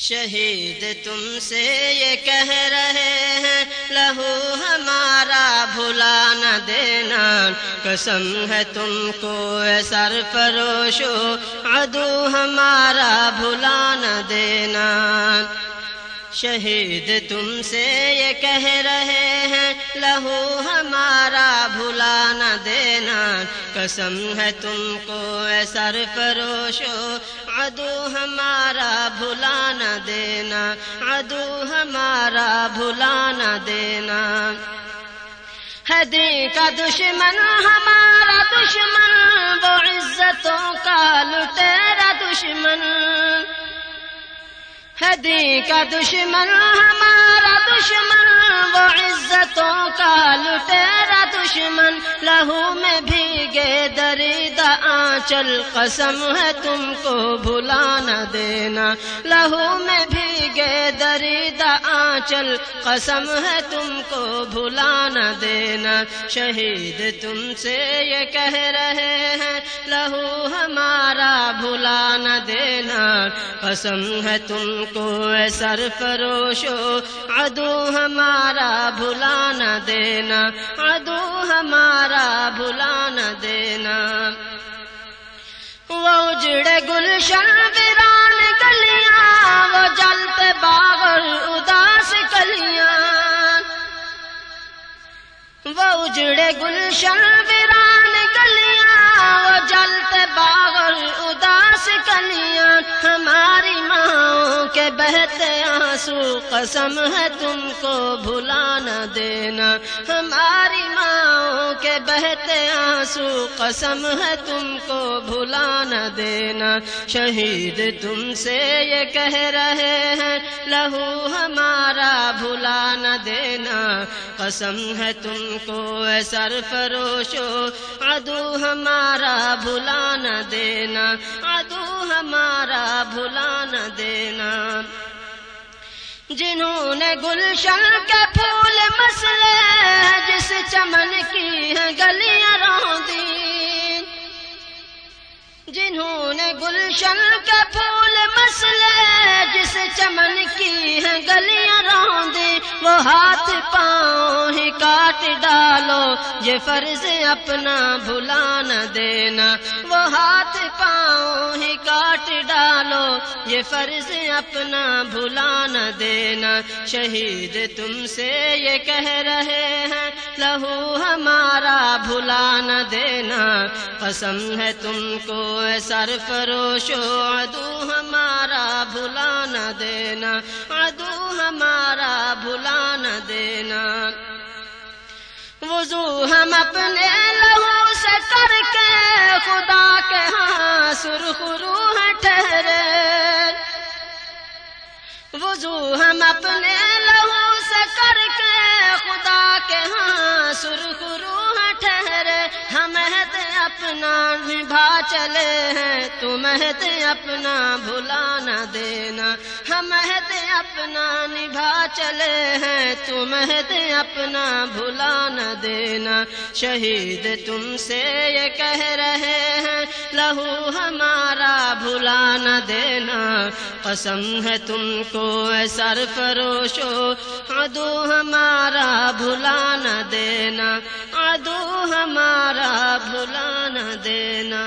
شہید تم سے یہ کہہ رہے ہیں، لہو ہمارا بھلا نہ دینا۔ قسم ہے تم کو سر فروشو ادو ہمارا بھلا نہ دینا۔ شہید تم سے یہ کہہ رہے ہیں، لہو ہمارا بھلا نہ دینا۔ قسم ہے تم کو اے سر فروشو ادو ہمارا بھلا نہ دینا۔ ادو ہمارا بھلا نہ دینا۔ حدی کا دشمن ہمارا دشمن، وہ عزتوں کا لٹیرا دشمن۔ ہدی کا دشمن ہمارا دشمن، وہ عزتوں کا لٹیرا دشمن لہو میں بھیگے درد آنچل قسم ہے تم کو بھلا نہ دینا لہو میں بھی آنچل قسم ہے تم کو بھلا نہ دینا۔ شہید تم سے یہ کہہ رہے ہیں، لہو ہمارا بھلا نہ دینا۔ قسم ہے تم کو سر فروشو ادو ہمارا بھلا نہ دینا۔ ادو ہمارا بھلا نہ دینا۔ وہ اجڑے گلشن ویران اجڑے گلشن ویران گلیاں، وہ جلتے باغل اداس کلیاں ہماری ماں کے بہتے آنسو، قسم ہے تم کو بھلا نہ دینا، ہماری ماں بہتے آنسو قسم ہے تم کو بھلا نہ دینا۔ شہید تم سے یہ کہہ رہے ہیں، لہو ہمارا بھلا نہ دینا۔ قسم ہے تم کو سر فروشو ادو ہمارا بھلا نہ دینا۔ ادو ہمارا بھلا نہ دینا۔ جنہوں نے گلشن کے پھول مسلے، جس چمن گلشن کے پھول مسلے، جس چمن کی ہے گلیاں روندی وہ ہاتھ پاؤں ہی کاٹ ڈالو، یہ فرض اپنا بھلا نہ دینا۔ وہ ہاتھ پاؤں ہی کاٹ ڈالو، یہ فرض اپنا بھلا نہ دینا۔ شہید تم سے یہ کہہ رہے ہیں لہو ہمارا بھلا نہ دینا۔ قسم ہے تم کو سر فروشو ادو ہمارا بھلا نہ دینا۔ ادو ہمارا بھلا نہ دینا۔ وضو ہم اپنے لہو سے کر کے خدا کے ہاں سرخرو ہے ٹھہرے۔ وضو ہم اپنے لہو سے کر کے خدا کے ہاں سرخ روح ٹھہرے ہم اپنا نبھا چلے ہیں۔ تم اپنا بھلا نہ دینا۔ ہم اپنا نبھا چلے ہیں۔ تم اپنا بھلا نہ دینا۔ شہید تم سے یہ کہہ رہے ہیں، لہو ہمارا بھلا نہ دینا۔ قسم ہے تم کو سر فروشو ادو ہمارا بھلا نہ دینا۔ ادو ہمارا بھلا نہ دینا۔